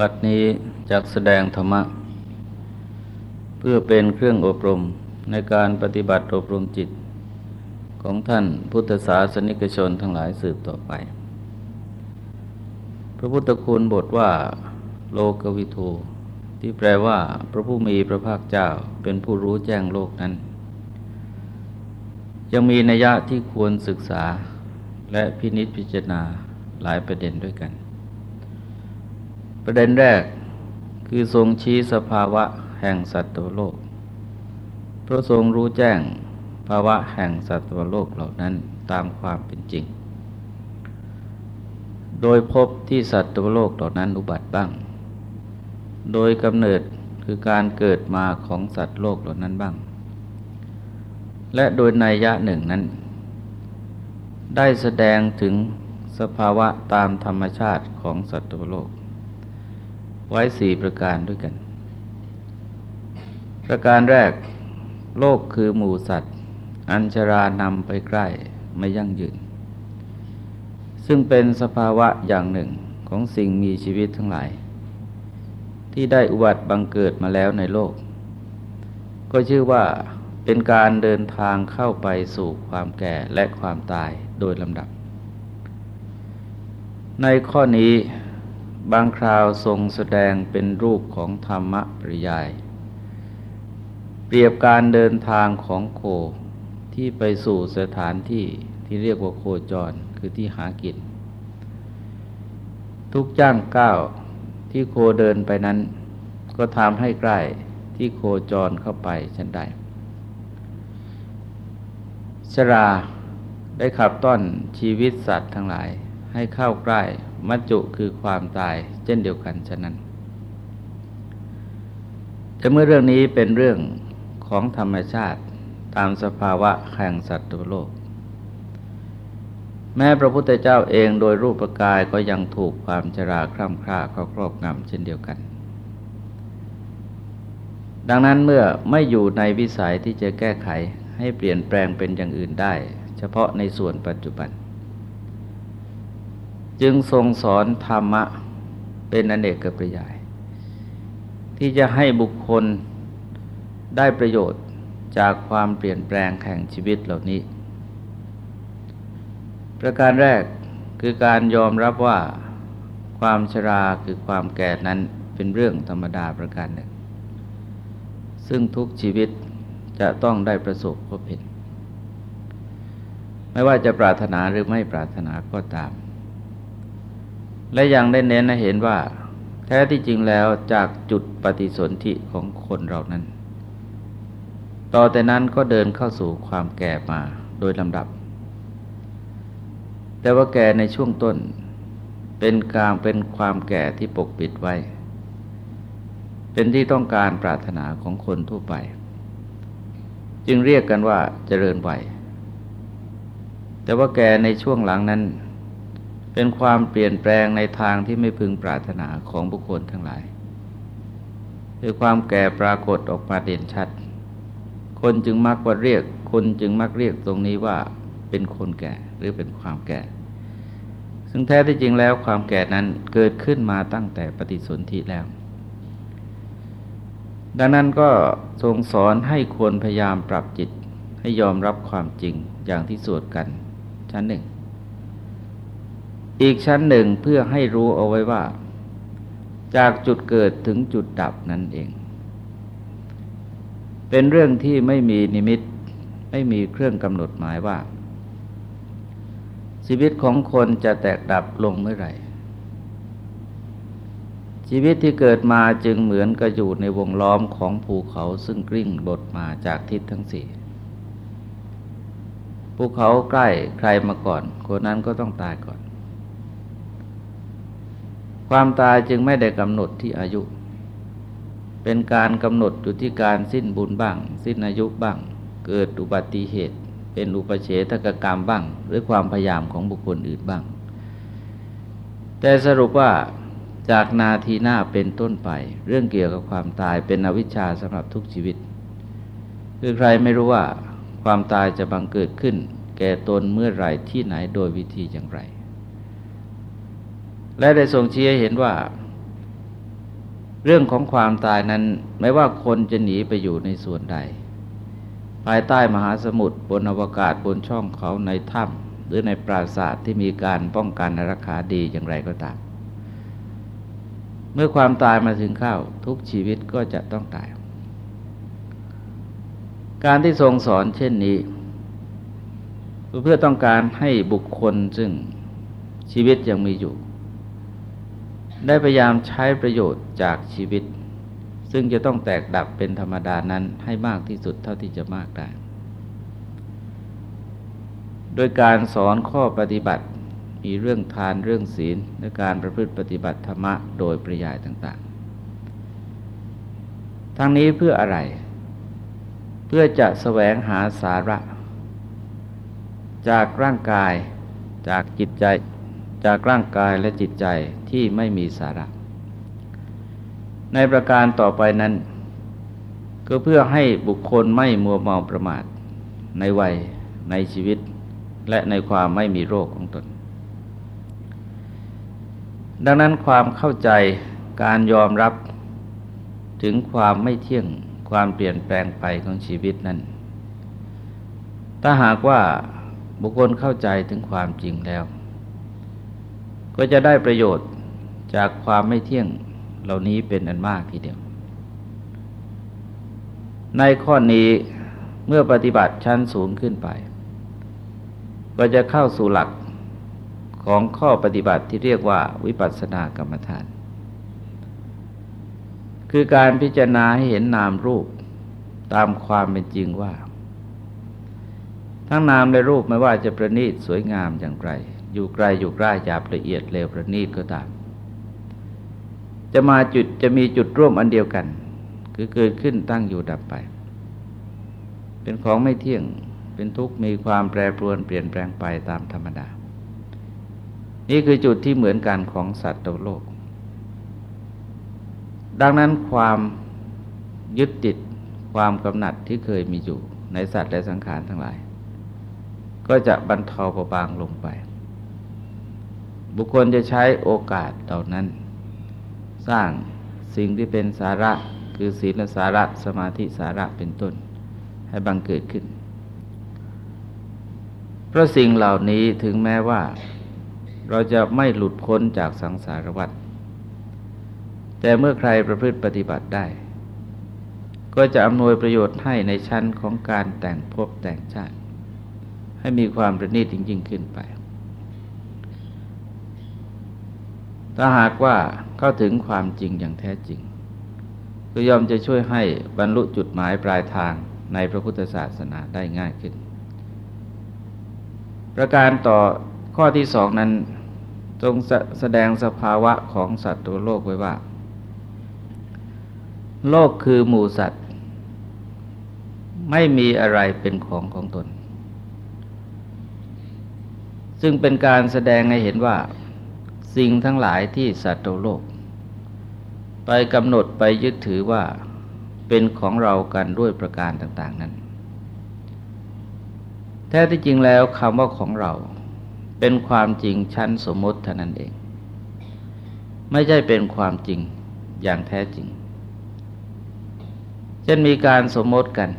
บัดนี้จักแสดงธรรมะ เพื่อเป็นเครื่องอบรมในการปฏิบัติอบรมจิต ของท่านพุทธศาสนิกชนทั้งหลายสืบต่อไป พระพุทธคุณบทว่า โลกวิทูที่แปลว่า พระผู้มีพระภาคเจ้าเป็นผู้รู้แจ้งโลกนั้น ยังมีนัยยะที่ควรศึกษาและพินิจพิจารณาหลายประเด็นด้วยกัน ประเด็นแรกคือทรงชี้สภาวะแห่งสัตว์โลก พระทรงรู้แจ้งภาวะแห่งสัตว์โลกเหล่านั้นตามความเป็นจริง โดยพบที่สัตว์โลกเหล่านั้นอุบัติบ้าง โดยกำเนิดคือการเกิดมาของสัตว์โลกเหล่านั้นบ้าง และโดยนัยยะหนึ่งนั้น ได้แสดงถึงสภาวะตามธรรมชาติของสัตว์โลก ไว้สี่ประการด้วยกัน ประการแรก โลกคือหมู่สัตว์ อัญชรานำไปใกล้ไม่ยั่งยืน ซึ่งเป็นสภาวะอย่างหนึ่งของสิ่งมีชีวิตทั้งหลาย ที่ได้อุบัติบังเกิดมาแล้วในโลก ก็ชื่อว่าเป็นการเดินทางเข้าไปสู่ความแก่และความตายโดยลำดับ ในข้อนี้ บางคราวทรงแสดงเป็นรูปของธรรมะปริยาย เปรียบการเดินทางของโคที่ไปสู่สถานที่ที่เรียกว่าโคจรคือที่หากิน ทุกจ้างก้าวที่โคเดินไปนั้น ก็ทำให้ใกล้ที่โคจรเข้าไปชันใดชราได้ขับต้อนชีวิตสัตว์ทั้งหลาย ให้เข้าใกล้มัจจุคือความตายเช่นเดียวกันฉะนั้น แต่เมื่อเรื่องนี้เป็นเรื่องของธรรมชาติตามสภาวะแห่งสัตว์โลก แม้พระพุทธเจ้าเองโดยรูปกายก็ยังถูกความชราคร่ำคร่าเข้าครอบงำเช่นเดียวกัน ดังนั้นเมื่อไม่อยู่ในวิสัยที่จะแก้ไขให้เปลี่ยนแปลงเป็นอย่างอื่นได้ เฉพาะในส่วนปัจจุบัน จึงทรงสอนธรรมะเป็นอเนกประยาย ที่จะให้บุคคลได้ประโยชน์จากความเปลี่ยนแปลงแห่งชีวิตเหล่านี้ ประการแรกคือการยอมรับว่าความชราคือความแก่นั้นเป็นเรื่องธรรมดาประการหนึ่ง ซึ่งทุกชีวิตจะต้องได้ประสบพบเห็น ไม่ว่าจะปรารถนาหรือไม่ปรารถนาก็ตาม และยังได้เน้นให้เห็นว่า แท้ที่จริงแล้วจากจุดปฏิสนธิของคนเรานั้น ต่อแต่นั้นก็เดินเข้าสู่ความแก่มาโดยลำดับ แต่ว่าแก่ในช่วงต้น เป็นกลางเป็นความแก่ที่ปกปิดไว้ เป็นที่ต้องการปรารถนาของคนทั่วไป จึงเรียกกันว่าเจริญวัยแต่ว่าแก่ในช่วงหลังนั้น เป็นความเปลี่ยนแปลงในทางที่ไม่พึงปรารถนาของบุคคลทั้งหลายคือความแก่ปรากฏออกมาเด่นชัด คนจึงมักว่าเรียก คนจึงมักเรียกตรงนี้ว่าเป็นคนแก่หรือเป็นความแก่ ซึ่งแท้ที่จริงแล้วความแก่นั้นเกิดขึ้นมาตั้งแต่ปฏิสนธิแล้ว ดังนั้นก็ทรงสอนให้ควรพยายามปรับจิตให้ยอมรับความจริงอย่างที่สวดกันชั้นหนึ่ง อีกชั้นหนึ่งเพื่อให้รู้เอาไว้ว่า จากจุดเกิดถึงจุดดับนั่นเอง เป็นเรื่องที่ไม่มีนิมิตไม่มีเครื่องกำหนดหมายว่า ชีวิตของคนจะแตกดับลงเมื่อไหร่ ชีวิตที่เกิดมาจึงเหมือนกับอยู่ในวงล้อมของภูเขาซึ่งกลิ้งบดมาจากทิศทั้งสี่ภูเขาใกล้ใครมาก่อน คนนั้นก็ต้องตายก่อน ความตายจึงไม่ได้กำหนดที่อายุ เป็นการกำหนดอยู่ที่การสิ้นบุญบ้าง สิ้นอายุบ้าง เกิดอุบัติเหตุ เป็นอุปเฉทกกรรมบ้าง หรือความพยายามของบุคคลอื่นบ้าง แต่สรุปว่าจากนาทีหน้าเป็นต้นไป เรื่องเกี่ยวกับความตายเป็นอวิชชาสำหรับทุกชีวิต คือใครไม่รู้ว่าความตายจะบังเกิดขึ้น แก่ตนเมื่อไหร่ที่ไหนโดยวิธีอย่างไร และได้ทรงชี้ให้เห็นว่า เรื่องของความตายนั้น ไม่ว่าคนจะหนีไปอยู่ในส่วนใด ภายใต้มหาสมุทรบนอวกาศบนช่องเขาในถ้ำหรือในปราสาทที่มีการป้องกันรักษาดีอย่างไรก็ตาม เมื่อความตายมาถึงเข้าทุกชีวิตก็จะต้องตาย การที่ทรงสอนเช่นนี้เพื่อต้องการให้บุคคลซึ่งชีวิตยังมีอยู่ ได้พยายามใช้ประโยชน์จากชีวิต ซึ่งจะต้องแตกดับเป็นธรรมดานั้นให้มากที่สุดเท่าที่จะมากได้ โดยการสอนข้อปฏิบัติมีเรื่องทานเรื่องศีลและการประพฤติปฏิบัติธรรมะโดยประยายต่าง ๆ ทั้งนี้เพื่ออะไร เพื่อจะแสวงหาสาระ จากร่างกายจากจิตใจ จากร่างกายและจิตใจที่ไม่มีสาระ ในประการต่อไปนั้น ก็เพื่อให้บุคคลไม่มัวเมาประมาท ในวัย ในชีวิต และในความไม่มีโรคของตน ดังนั้นความเข้าใจการยอมรับถึงความไม่เที่ยงความเปลี่ยนแปลงไปของชีวิตนั้น ถ้าหากว่าบุคคลเข้าใจถึงความจริงแล้ว ก็จะได้ประโยชน์จากความไม่เที่ยงเหล่านี้เป็นอันมากทีเดียว ในข้อนี้เมื่อปฏิบัติชั้นสูงขึ้นไป ก็จะเข้าสู่หลักของข้อปฏิบัติที่เรียกว่าวิปัสสนากรรมฐาน คือการพิจารณาให้เห็นนามรูปตามความเป็นจริงว่า ทั้งนามและรูปไม่ว่าจะประณีตสวยงามอย่างไร อยู่ไกลอยู่ใกล้หยาบละเอียดเร็วประณีตก็ตาม จะมาจุดจะมีจุดร่วมอันเดียวกัน คือเกิดขึ้นตั้งอยู่ดับไป เป็นของไม่เที่ยงเป็นทุกข์มีความแปรปรวนเปลี่ยนแปลงไปตามธรรมดา นี่คือจุดที่เหมือนกันของสัตว์โลก ดังนั้นความยึดติดความกำหนัดที่เคยมีอยู่ในสัตว์และสังขารทั้งหลาย ก็จะบรรเทาเบาบางลงไป บุคคลจะใช้โอกาสเหล่านั้น สร้างสิ่งที่เป็นสาระคือศีลสาระสมาธิสาระเป็นต้น ให้บังเกิดขึ้น เพราะสิ่งเหล่านี้ถึงแม้ว่า เราจะไม่หลุดพ้นจากสังสารวัฏแต่เมื่อใครประพฤติปฏิบัติได้ ก็จะอำนวยประโยชน์ให้ในชั้นของการแต่งภพแต่งชาติ ให้มีความประณีตยิ่งขึ้นไป ถ้าหากว่าเข้าถึงความจริงอย่างแท้จริง ก็ยอมจะช่วยให้บรรลุจุดหมายปลายทางในพระพุทธศาสนาได้ง่ายขึ้น ประการต่อข้อที่สองนั้นทรงแสดงสภาวะของสัตว์ตัวโลกไว้ว่า โลกคือหมู่สัตว์ ไม่มีอะไรเป็นของของตน ซึ่งเป็นการแสดงให้เห็นว่า สิ่งทั้งหลายที่สัตว์โลก ไปกำหนดไปยึดถือว่าเป็นของเรากันด้วยประการต่าง ๆ นั้น แท้ที่จริงแล้วคำว่าของเรา เป็นความจริงชั้นสมมติเท่านั้นเอง ไม่ใช่เป็นความจริงอย่างแท้จริง เช่นมีการสมมติกัน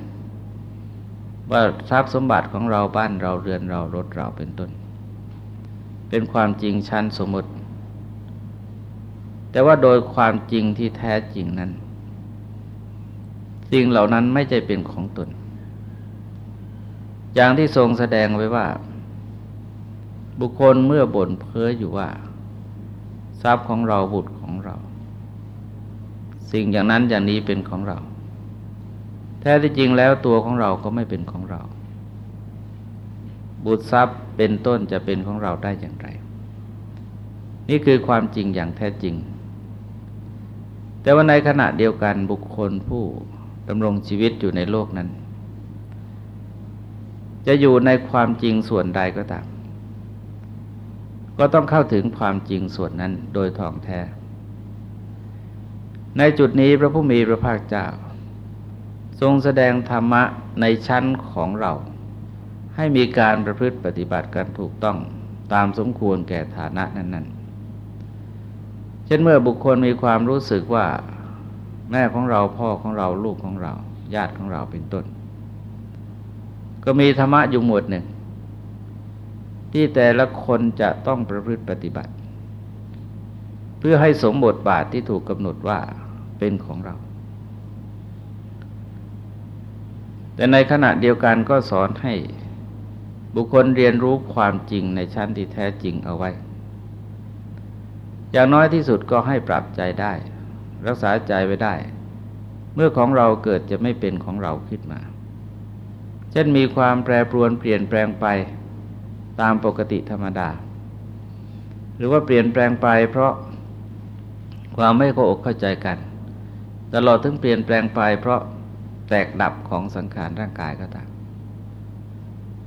ว่าทรัพย์สมบัติของเราบ้านเราเรือนเรารถเราเป็นต้น เป็นความจริงชั้นสมมติ แต่ว่าโดยความจริงที่แท้จริงนั้น สิ่งเหล่านั้นไม่ใช่เป็นของตน อย่างที่ทรงแสดงไว้ว่า บุคคลเมื่อบ่นเพ้ออยู่ว่า ทรัพย์ของเราบุตรของเรา สิ่งอย่างนั้นอย่างนี้เป็นของเรา แท้ที่จริงแล้วตัวของเราก็ไม่เป็นของเรา บุตรทรัพย์เป็นต้นจะเป็นของเราได้อย่างไรนี่คือความจริงอย่างแท้จริง แต่ว่าในขณะเดียวกันบุคคลผู้ดำรงชีวิตอยู่ในโลกนั้น จะอยู่ในความจริงส่วนใดก็ตาม ก็ต้องเข้าถึงความจริงส่วนนั้นโดยท่องแท้ ในจุดนี้พระผู้มีพระภาคเจ้า ทรงแสดงธรรมะในชั้นของเรา ให้มีการประพฤติปฏิบัติกันถูกต้องตามสมควรแก่ฐานะนั้น ๆ ช่นเมื่อบุคคลมีความรู้สึกว่า แม่ของเราพ่อของเราลูกของเรา ญาติของเราเป็นต้น ก็มีธรรมะอยู่หมวดหนึ่ง ที่แต่ละคนจะต้องประพฤติปฏิบัติ เพื่อให้สมบทบาทที่ถูกกำหนดว่าเป็นของเรา แต่ในขณะเดียวกันก็สอนให้บุคคลเรียนรู้ความจริงในชั้นที่แท้จริงเอาไว้ อย่างน้อยที่สุดก็ให้ปรับใจได้ รักษาใจไว้ได้ เมื่อของเราเกิดจะไม่เป็นของเราขึ้นมา เช่นมีความแปรปรวนเปลี่ยนแปลงไปตามปกติธรรมดา หรือว่าเปลี่ยนแปลงไปเพราะความไม่เข้าอกเข้าใจกัน ตลอดถึงเปลี่ยนแปลงไปเพราะแตกดับของสังขารร่างกายก็ตาม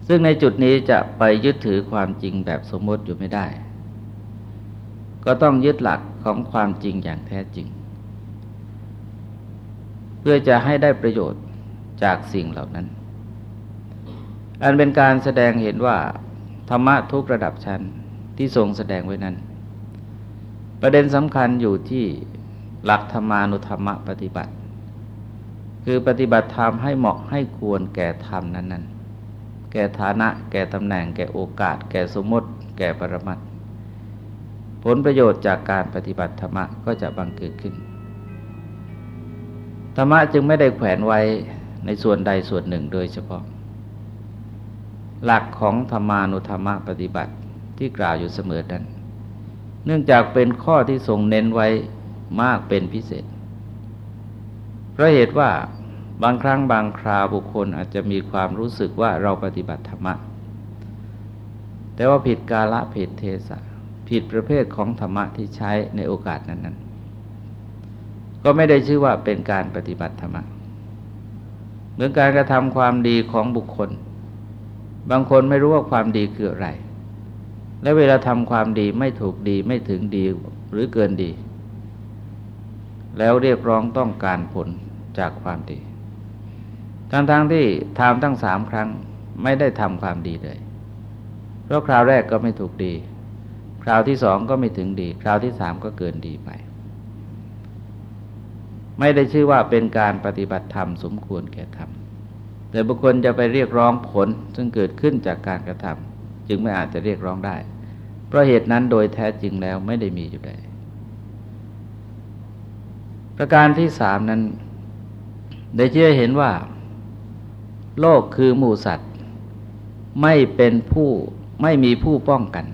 ซึ่งในจุดนี้จะไปยึดถือความจริงแบบสมมติอยู่ไม่ได้ ก็ต้องยึดหลักของความจริงอย่างแท้จริง เพื่อจะให้ได้ประโยชน์จากสิ่งเหล่านั้น อันเป็นการแสดงเห็นว่า ธรรมะทุกระดับชั้นที่ทรงแสดงไว้นั้น ประเด็นสำคัญอยู่ที่หลักธรรมานุธรรมปฏิบัติ คือปฏิบัติธรรมให้เหมาะให้ควรแก่ธรรมนั้นแก่ฐานะ แก่ตำแหน่ง แก่โอกาส แก่สมมติ แก่ปรมัต ผลประโยชน์จากการปฏิบัติธรรมะก็จะบังเกิดขึ้น ธรรมะจึงไม่ได้แขวนไว้ในส่วนใดส่วนหนึ่งโดยเฉพาะ หลักของธรรมานุธรรมะปฏิบัติที่กล่าวอยู่เสมอนั้นเนื่องจากเป็นข้อที่ทรงเน้นไว้มากเป็นพิเศษ เพราะเหตุว่าบางครั้งบางคราวบุคคลอาจจะมีความรู้สึกว่าเราปฏิบัติธรรมะ แต่ว่าผิดกาละผิดเทศะ ผิดประเภทของธรรมะที่ใช้ในโอกาสนั้นๆ ก็ไม่ได้ชื่อว่าเป็นการปฏิบัติธรรมะเหมือนการกระทำความดีของบุคคล บางคนไม่รู้ว่าความดีคืออะไร และเวลาทำความดีไม่ถูกดีไม่ถึงดีหรือเกินดี แล้วเรียกร้องต้องการผลจากความดี ทั้งๆทที่ทำตั้งสามครั้งไม่ได้ทำความดีเลย เพราะคราวแรกก็ไม่ถูกดี คราวที่สองก็ไม่ถึงดี คราวที่สามก็เกินดีไป ไม่ได้ชื่อว่าเป็นการปฏิบัติธรรมสมควรแก่ธรรมแต่บุคคลจะไปเรียกร้องผลซึ่งเกิดขึ้นจากการกระทำจึงไม่อาจจะเรียกร้องได้ เพราะเหตุนั้นโดยแท้จริงแล้วไม่ได้มีอยู่ใดประการที่สามนั้น ได้เชื่อเห็นว่า โลกคือหมูสัตว์ ไม่เป็นผู้ไม่มีผู้ป้องกัน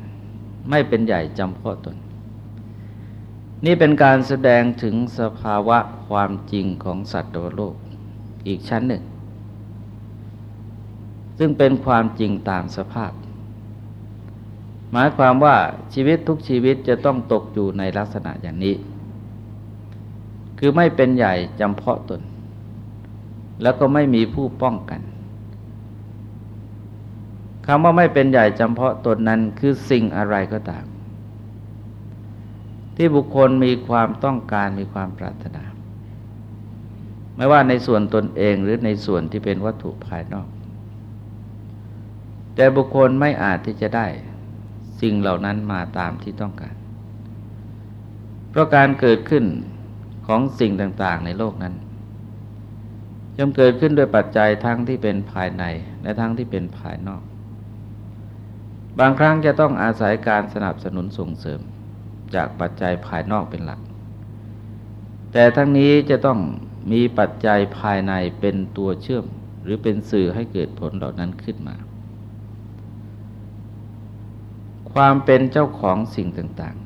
ไม่เป็นใหญ่จำเพาะตน นี่เป็นการแสดงถึงสภาวะความจริงของสัตว์โลกอีกชั้นหนึ่ง ซึ่งเป็นความจริงตามสภาพ หมายความว่าชีวิตทุกชีวิตจะต้องตกอยู่ในลักษณะอย่างนี้ คือไม่เป็นใหญ่จำเพาะตน แล้วก็ไม่มีผู้ป้องกัน คำว่าไม่เป็นใหญ่จำเพาะตนนั้นคือสิ่งอะไรก็ตาม ที่บุคคลมีความต้องการมีความปรารถนา ไม่ว่าในส่วนตนเองหรือในส่วนที่เป็นวัตถุภายนอก แต่บุคคลไม่อาจที่จะได้ สิ่งเหล่านั้นมาตามที่ต้องการ เพราะการเกิดขึ้นของสิ่งต่างๆในโลกนั้นย่อมเกิดขึ้นโดยปัจจัยทั้งที่เป็นภายในและทั้งที่เป็นภายนอก บางครั้งจะต้องอาศัยการสนับสนุนส่งเสริมจากปัจจัยภายนอกเป็นหลัก แต่ทั้งนี้จะต้องมีปัจจัยภายในเป็นตัวเชื่อม หรือเป็นสื่อให้เกิดผลเหล่านั้นขึ้นมา ความเป็นเจ้าของสิ่งต่าง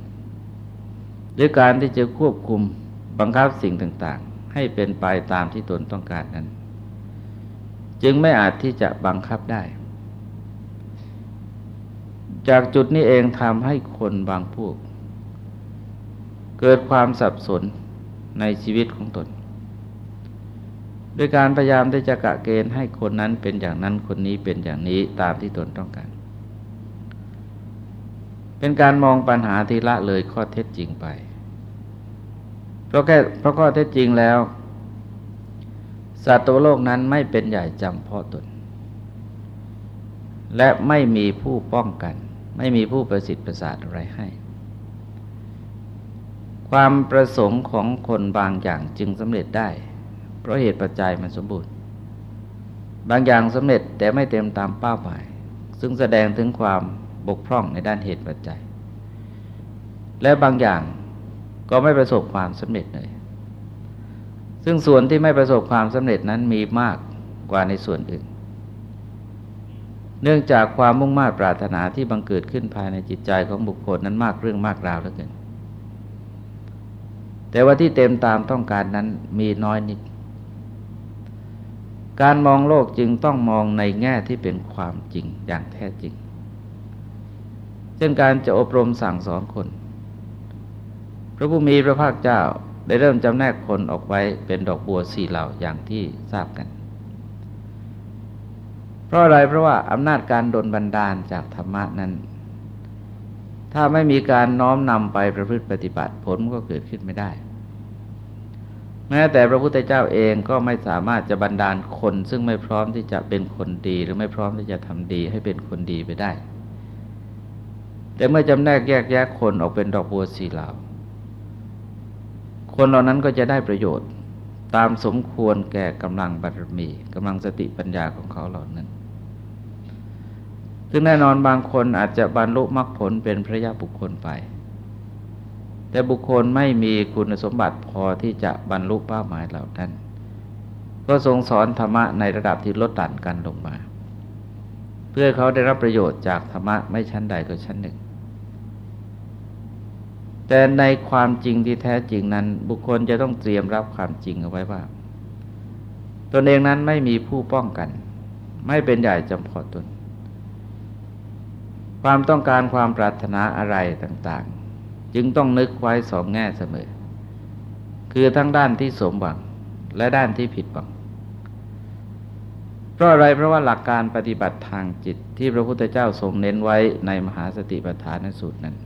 ๆ ด้วยการที่จะควบคุมบังคับสิ่งต่างๆ ให้เป็นไปตามที่ตนต้องการนั้น จึงไม่อาจที่จะบังคับได้ จากจุดนี้เองทำให้คนบางพวก เกิดความสับสนในชีวิตของตน ด้วยการพยายามที่จะกะเกณฑ์ให้คนนั้นเป็นอย่างนั้นคนนี้เป็นอย่างนี้ตามที่ตนต้องการ เป็นการมองปัญหาทีละเลยข้อเท็จจริงไป เพราะแค่เพราะข้อเท็จจริงแล้วสัตว์โลกนั้นไม่เป็นใหญ่จำเพาะตน และไม่มีผู้ป้องกัน ไม่มีผู้ประสิทธิ์ประสาทอะไรให้คความประสงค์ของคนบางอย่างจึงสำเร็จได้ เพราะเหตุปัจจัยมันสมบูรณ์ บางอย่างสำเร็จแต่ไม่เต็มตามเป้าหมาย ซึ่งแสดงถึงความบกพร่องในด้านเหตุปัจจัย และบางอย่างก็ไม่ประสบความสำเร็จเลย ซึ่งส่วนที่ไม่ประสบความสำเร็จนั้นมีมากกว่าในส่วนอื่น เนื่องจากความมุ่งมา่ปรารถนาที่บังเกิดขึ้นภายในจิตใจของบุคคลนั้นมากเรื่องมากราวเหลือเกิน แต่ว่าที่เต็มตามต้องการนั้นมีน้อยนิด การมองโลกจึงต้องมองในแง่ที่เป็นความจริงอย่างแท้จริง เช่นการจะอบรมสั่งสอนคน พระผู้มีพระภาคเจ้าได้เริ่มจำแนกคนออกไว้เป็นดอกบัวสี่เหล่าอย่างที่ทราบกัน เพราะอะไรเพราะว่าอำนาจการดลบันดาลจากธรรมะนั้น ถ้าไม่มีการน้อมนำไปประพฤติปฏิบัติผลก็เกิดขึ้นไม่ได้ แม้แต่พระพุทธเจ้าเองก็ไม่สามารถจะบันดาลคน ซึ่งไม่พร้อมที่จะเป็นคนดี หรือไม่พร้อมที่จะทำดีให้เป็นคนดีไปได้ แต่เมื่อจำแนกแยกแยกคนออกเป็นดอกบัวสีเหลาคนเหล่านั้นก็จะได้ประโยชน์ตามสมควรแก่กำลังบารมีกำลังสติปัญญาของเขาเหล่านั้น ซึ่งแน่นอนบางคนอาจจะบรรลุมรรคผลเป็นพระยาบุคคลไป แต่บุคคลไม่มีคุณสมบัติพอที่จะบรรลุเป้าหมายเหล่านั้น ก็ทรงสอนธรรมะในระดับที่ลดตันกันลงมา เพื่อเขาได้รับประโยชน์จากธรรมะไม่ชั้นใดก็ชั้นหนึ่งแต่ในความจริงที่แท้จริงนั้น บุคคลจะต้องเตรียมรับความจริงเอาไว้ว่าตนเองนั้นไม่มีผู้ป้องกัน ไม่เป็นใหญ่จำพอตน ความต้องการความปรารถนาอะไรต่างๆ จึงต้องนึกไว้สองแง่เสมอ คือทั้งด้านที่สมหวังและด้านที่ผิดหวังเพราะอะไรเพราะว่าหลักการปฏิบัติทางจิตที่พระพุทธเจ้าทรงเน้นไว้ในมหาสติปัฏฐานสูตรนั้น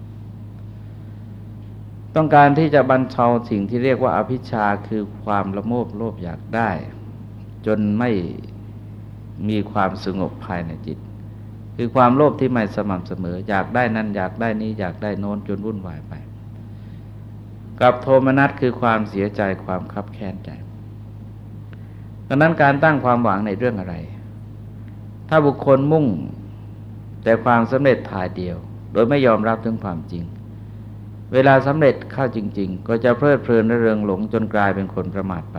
ต้องการที่จะบรรเทาสิ่งที่เรียกว่าอภิชาคือความละโมบโลภอยากได้ จนไม่มีความสงบภายในจิต คือความโลภที่ไม่สม่ำเสมอ อยากได้นั่นอยากได้นี้อยากได้โน้นจนวุ่นวายไป กับโทมนัสคือความเสียใจความคับแค้นใจดังนั้นการตั้งความหวังในเรื่องอะไร ถ้าบุคคลมุ่งแต่ความสำเร็จทายเดียว โดยไม่ยอมรับถึงความจริง เวลาสำเร็จเข้าจริง ๆ ก็จะเพลิดเพลินและเริงหลงจนกลายเป็นคนประมาทไป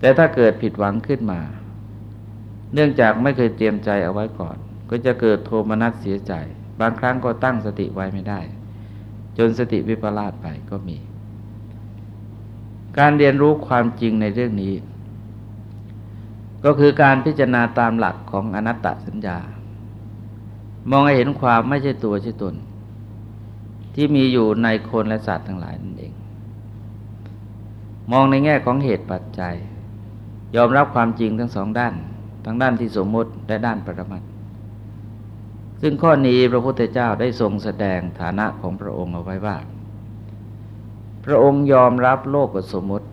แต่ถ้าเกิดผิดหวังขึ้นมา เนื่องจากไม่เคยเตรียมใจเอาไว้ก่อน ก็จะเกิดโทมนัสเสียใจ บางครั้งก็ตั้งสติไว้ไม่ได้ จนสติวิปลาสไปก็มี การเรียนรู้ความจริงในเรื่องนี้ ก็คือการพิจารณาตามหลักของอนัตตสัญญา มองให้เห็นความไม่ใช่ตัวใช่ตน ที่มีอยู่ในคนและสัตว์ทั้งหลายนั่นเอง มองในแง่ของเหตุปัจจัย ยอมรับความจริงทั้งสองด้าน ทั้งด้านที่สมมติและด้านปรมัตซึ่งข้อนี้พระพุทธเจ้าได้ทรงแสดงฐานะของพระองค์เอาไว้ว่า พระองค์ยอมรับโลกกับสมมติ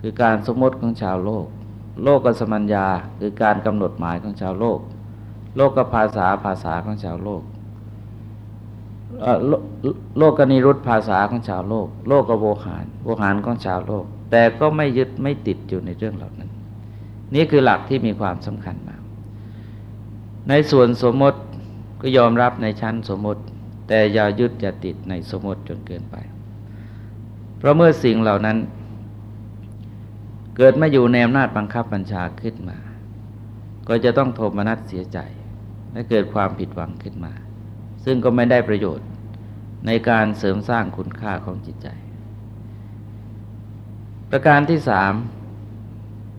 คือการสมมติของชาวโลก โลกกับสมัญญาคือการกำหนดหมายของชาวโลก โลกกับภาษาภาษาของชาวโลกโลกกนิรุตภาษาของชาวโลก โลกกับโวหารโวหารของชาวโลก แต่ก็ไม่ยึดไม่ติดอยู่ในเรื่องเหล่านั้น นี่คือหลักที่มีความสำคัญมาก ในส่วนสมมติก็ยอมรับในชั้นสมมติ แต่อย่ายึดอย่าติดในสมมติจนเกินไป เพราะเมื่อสิ่งเหล่านั้น เกิดมาอยู่ในอำนาจบังคับบัญชาขึ้นมา ก็จะต้องโทมนัสเสียใจ และเกิดความผิดหวังขึ้นมา ซึ่งก็ไม่ได้ประโยชน์ในการเสริมสร้างคุณค่าของจิตใจ ประการที่สาม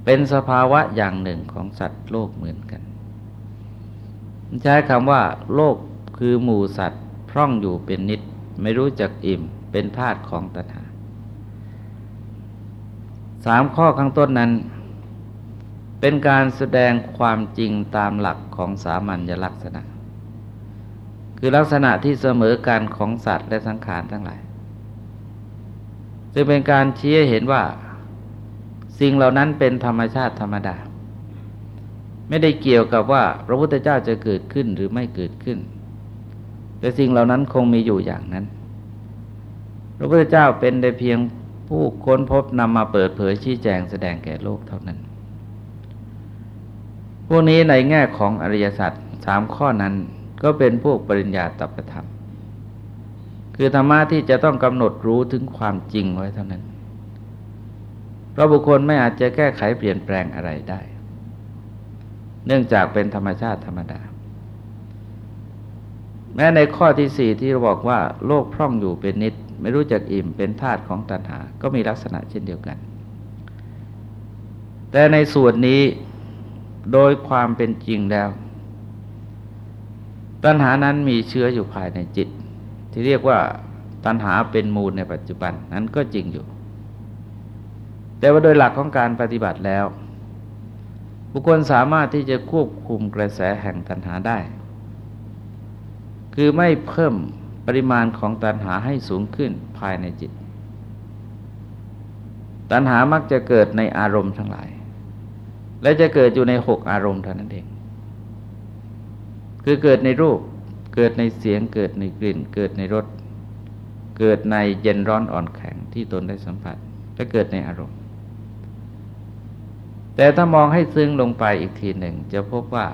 เป็นสภาวะอย่างหนึ่งของสัตว์โลกเหมือนกันใช้คำว่า โลกคือหมู่สัตว์พร่องอยู่เป็นนิด ไม่รู้จักอิ่มเป็นธาตุของตัณหาสามข้อข้างต้นนั้น เป็นการแสดงความจริงตามหลักของสามัญลักษณะ คือลักษณะที่เสมอกันของสัตว์และสังขารทั้งหลายจึงเป็นการชี้เห็นว่า สิ่งเหล่านั้นเป็นธรรมชาติธรรมดา ไม่ได้เกี่ยวกับว่า พระพุทธเจ้าจะเกิดขึ้นหรือไม่เกิดขึ้น แต่สิ่งเหล่านั้นคงมีอยู่อย่างนั้น พระพุทธเจ้าเป็นได้เพียงผู้ค้นพบนำมาเปิดเผยชี้แจงแสดงแก่โลกเท่านั้น พวกนี้ในแง่ของอริยสัจสามข้อนั้นก็เป็นพวกปริญญาตประธรรม คือธรรมะที่จะต้องกำหนดรู้ถึงความจริงไว้เท่านั้น เพราะบุคคลไม่อาจจะแก้ไขเปลี่ยนแปลงอะไรได้ เนื่องจากเป็นธรรมชาติธรรมดา แม้ในข้อที่สี่ที่เราบอกว่าโลกพร่องอยู่เป็นนิด ไม่รู้จักอิ่มเป็นธาตุของตัณหา ก็มีลักษณะเช่นเดียวกัน แต่ในส่วนนี้โดยความเป็นจริงแล้ว ตัณหานั้นมีเชื้ออยู่ภายในจิต ที่เรียกว่าตัณหาเป็นมูลในปัจจุบันนั้นก็จริงอยู่ แต่ว่าโดยหลักของการปฏิบัติแล้ว บุคคลสามารถที่จะควบคุมกระแสแห่งตัณหาได้ คือไม่เพิ่มปริมาณของตัณหาให้สูงขึ้นภายในจิต ตัณหามักจะเกิดในอารมณ์ทั้งหลาย และจะเกิดอยู่ในหกอารมณ์เท่านั้นเอง คือเกิดในรูป เกิดในเสียง เกิดในกลิ่น เกิดในรส เกิดในเย็นร้อนอ่อนแข็งที่ตนได้สัมผัส และเกิดในอารมณ์ แต่ถ้ามองให้ซึ้งลงไปอีกทีหนึ่ง จะพบว่า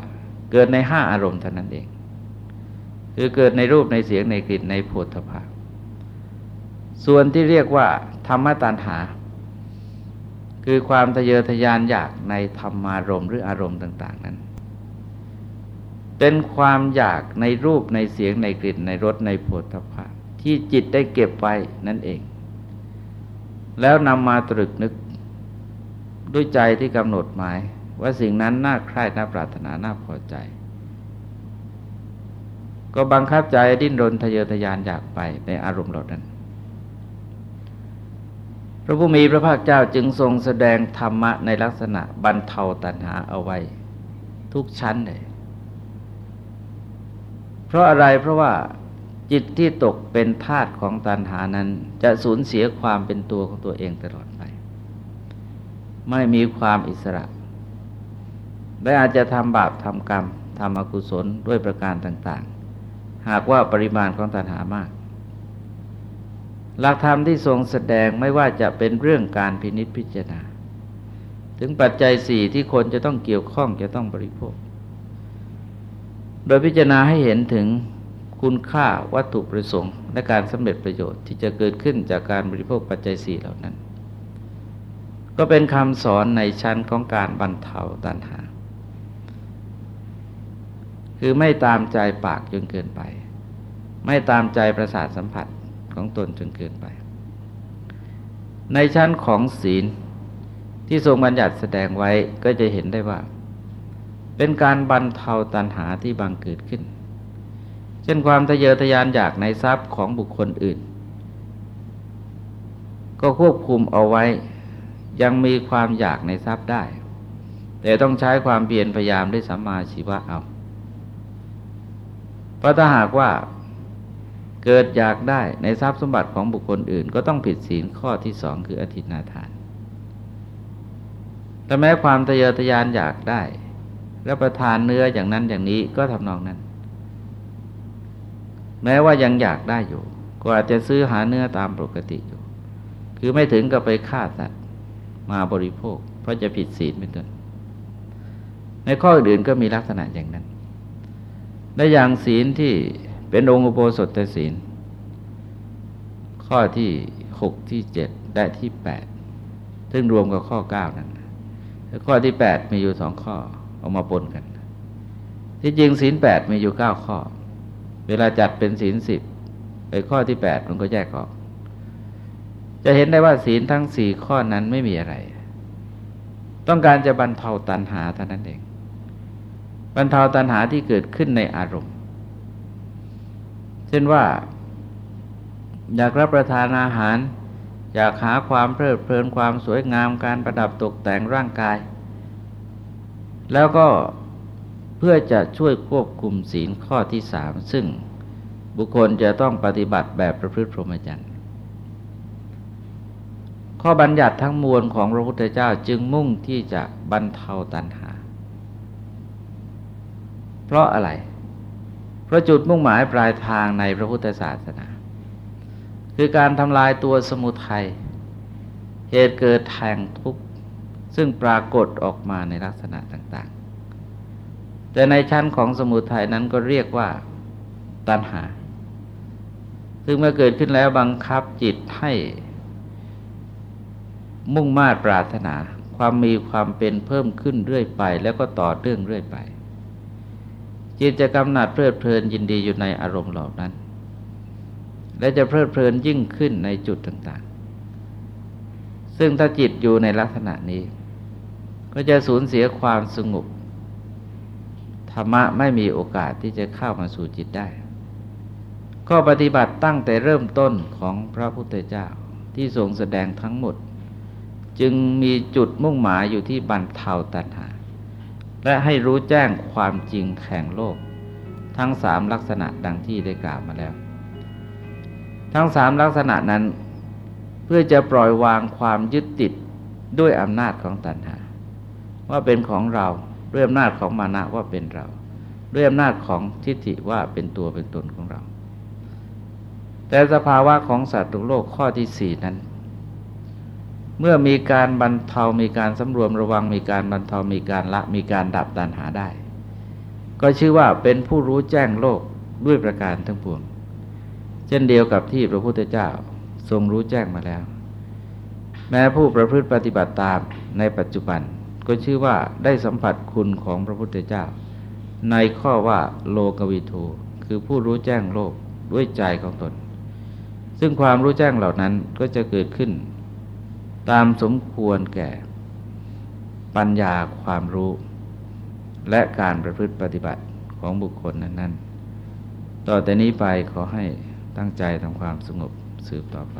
เกิดในห้าอารมณ์เท่านั้นเอง คือเกิดในรูปในเสียงในกลิ่นในโผฏฐัพส่วนที่เรียกว่าธรรมตัณหา คือความทะเยอทะยานอยากในธรรมารมณ์หรืออารมณ์ต่าง ๆ นั้น เป็นความอยากในรูปในเสียงในกลิ่นในรสในโผฏฐัพพะที่จิตได้เก็บไว้นั่นเอง แล้วนำมาตรึกนึก ด้วยใจที่กำหนดหมาย ว่าสิ่งนั้นน่าใคร่น่าปรารถนาน่าพอใจ ก็บังคับใจดิ้นรนทะเยอทะยานอยากไปในอารมณ์เหล่านั้น พระผู้มีพระภาคเจ้าจึงทรงแสดงธรรมะในลักษณะบรรเทาตัณหาเอาไว้ ทุกชั้นเลย เพราะอะไรเพราะว่าจิตที่ตกเป็นทาตของตัณหานั้น จะสูญเสียความเป็นตัวของตัวเองตลอด ไม่มีความอิสระ และอาจจะทำบาปทำกรรมทำอกุศลด้วยประการต่างๆ หากว่าปริมาณของตัณหามาก หลักธรรมที่ทรงแสดงไม่ว่าจะเป็นเรื่องการพินิษพิจารณา ถึงปัจจัยสี่ที่คนจะต้องเกี่ยวข้องจะต้องบริโภค โดยพิจารณาให้เห็นถึงคุณค่าวัตถุประสงค์ และการสำเร็จประโยชน์ที่จะเกิดขึ้นจากการบริโภคปัจจัยสี่เหล่านั้น ก็เป็นคำสอนในชั้นของการบรรเทาตัณหา คือไม่ตามใจปากจนเกินไป ไม่ตามใจประสาทสัมผัสของตนจนเกินไป ในชั้นของศีลที่ทรงบัญญัติแสดงไว้ก็จะเห็นได้ว่า เป็นการบรรเทาตัณหาที่บังเกิดขึ้น เช่นความทะเยอทะยานอยากในทรัพย์ของบุคคลอื่น ก็ควบคุมเอาไว้ ยังมีความอยากในทรัพย์ได้ แต่ต้องใช้ความเพียรพยายามด้วยสัมมาชีวะเอาเพราะถ้าหากว่าเกิดอยากได้ในทรัพย์สมบัติของบุคคลอื่น ก็ต้องผิดศีลข้อที่สองคืออธินาทาน แต่แม้ความทะเยอทะยานอยากได้ แล้วประทานเนื้ออย่างนั้นอย่างนี้ก็ทำนองนั้น แม้ว่ายังอยากได้อยู่ ก็อาจจะซื้อหาเนื้อตามปกติอยู่ คือไม่ถึงกับไปฆ่าสัตว์ มาบริโภค เพราะจะผิดศีลเป็นต้นในข้ออื่นก็มีลักษณะอย่างนั้นและอย่างศีลที่เป็นองค์อุโบสถศีล ข้อที่หกที่เจ็ดและที่แปดซึ่งรวมกับข้อเก้านั้นข้อที่แปดมีอยู่สองข้อเอามาปนกัน ที่จริงศีลแปดมีอยู่เก้าข้อ เวลาจัดเป็นศีลสิบไปข้อที่แปดมันก็แยกออก จะเห็นได้ว่าศีลทั้งสี่ข้อนั้นไม่มีอะไร ต้องการจะบรรเทาตัณหาเท่านั้นเอง บรรเทาตัณหาที่เกิดขึ้นในอารมณ์ เช่นว่า อยากรับประทานอาหาร อยากหาความเพลิดเพลินความสวยงามการประดับตกแต่งร่างกาย แล้วก็เพื่อจะช่วยควบคุมศีลข้อที่สามซึ่งบุคคลจะต้องปฏิบัติแบบประพฤติพรหมจรรย์ ข้อบัญญัติทั้งมวลของพระพุทธเจ้าจึงมุ่งที่จะบรรเทาตัณหา เพราะอะไร เพราะจุดมุ่งหมายปลายทางในพระพุทธศาสนา คือการทำลายตัวสมุทัยเหตุเกิดแห่งทุกข์ซึ่งปรากฏออกมาในลักษณะต่างๆ แต่ในชั้นของสมุทัยนั้นก็เรียกว่าตัณหา ซึ่งเมื่อเกิดขึ้นแล้วบังคับจิตให้ มุ่งมา่ปรารถนา ความมีความเป็นเพิ่มขึ้นเรื่อยไป แล้วก็ต่อเนื่องเรื่อยไป จิตจะกำหนัดเพลิดเพลินยินดีอยู่ในอารมณ์เหล่านั้น และจะเพลิดเพลินยิ่งขึ้นในจุดต่างๆ ซึ่งถ้าจิตอยู่ในลักษณะนี้ ก็จะสูญเสียความสงบธรรมะไม่มีโอกาสที่จะเข้ามาสู่จิตได้ข้อปฏิบัติตั้งแต่เริ่มต้นของพระพุทธเจ้าที่ทรงแสดงทั้งหมด จึงมีจุดมุ่งหมายอยู่ที่บรรเทาตัณหา และให้รู้แจ้งความจริงแข่งโลก ทั้งสามลักษณะดังที่ได้กล่าวมาแล้ว ทั้งสามลักษณะนั้น เพื่อจะปล่อยวางความยึดติดด้วยอำนาจของตัณหา ว่าเป็นของเราด้วยอำนาจของมานะว่าเป็นเรา ด้วยอำนาจของทิฏฐิว่าเป็นตัวเป็นตนของเรา แต่สภาวะของสัตว์โลกข้อที่สี่นั้น เมื่อมีการบรรเทา มีการสำรวมระวัง มีการบรรเทา มีการละ มีการดับตัณหาได้ ก็ชื่อว่าเป็นผู้รู้แจ้งโลกด้วยประการทั้งปวง เช่นเดียวกับที่พระพุทธเจ้าทรงรู้แจ้งมาแล้ว แม้ผู้ประพฤติปฏิบัติตามในปัจจุบัน ก็ชื่อว่าได้สัมผัสคุณของพระพุทธเจ้า ในข้อว่าโลกวิทูคือผู้รู้แจ้งโลกด้วยใจของตน ซึ่งความรู้แจ้งเหล่านั้นก็จะเกิดขึ้น ตามสมควรแก่ปัญญาความรู้ และการประพฤติปฏิบัติของบุคคลนั้น ๆ ต่อแต่นี้ไปขอให้ตั้งใจทำความสงบสืบต่อไป